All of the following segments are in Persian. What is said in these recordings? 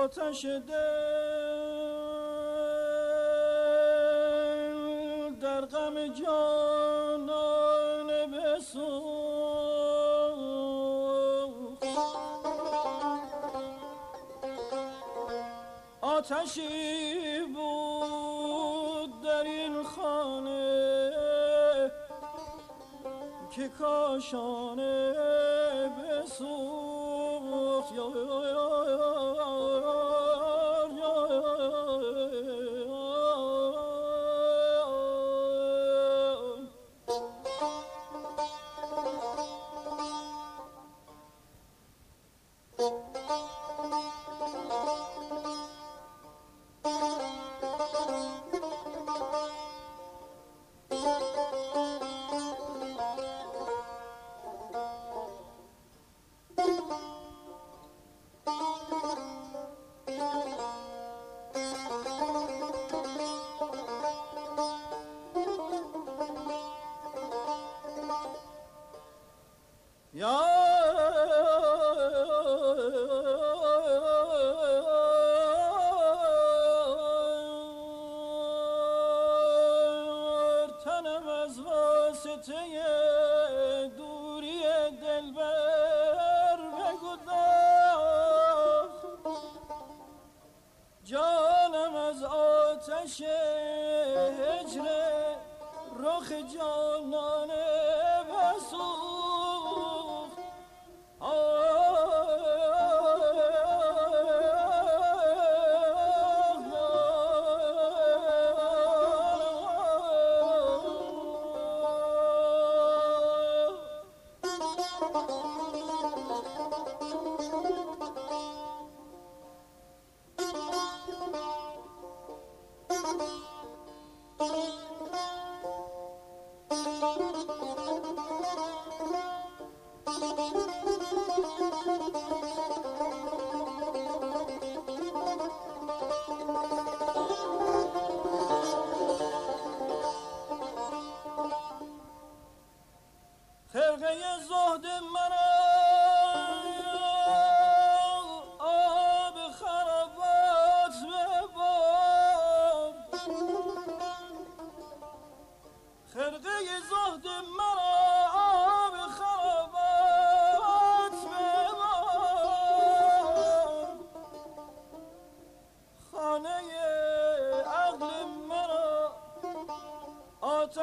آتش دل در غم جانان بسوخت. آتشی بود در این خانه که کاشانه بسوخت.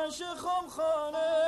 عاشقم خانه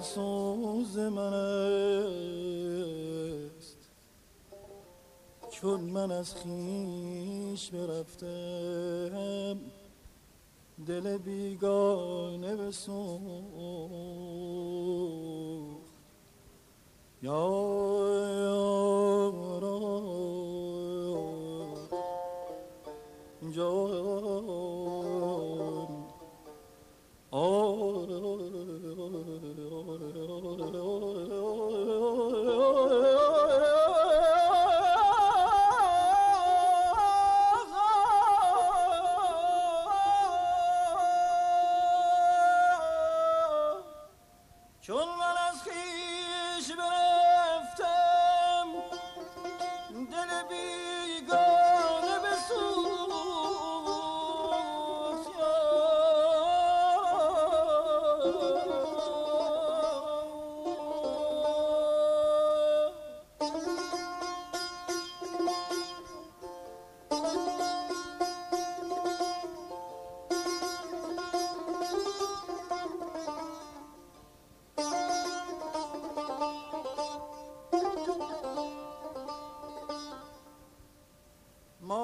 سوز من است. چون من از خیش برفتم دل بیگانه بسوخت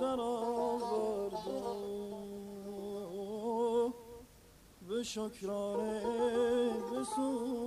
در آورد به شکرانه بسو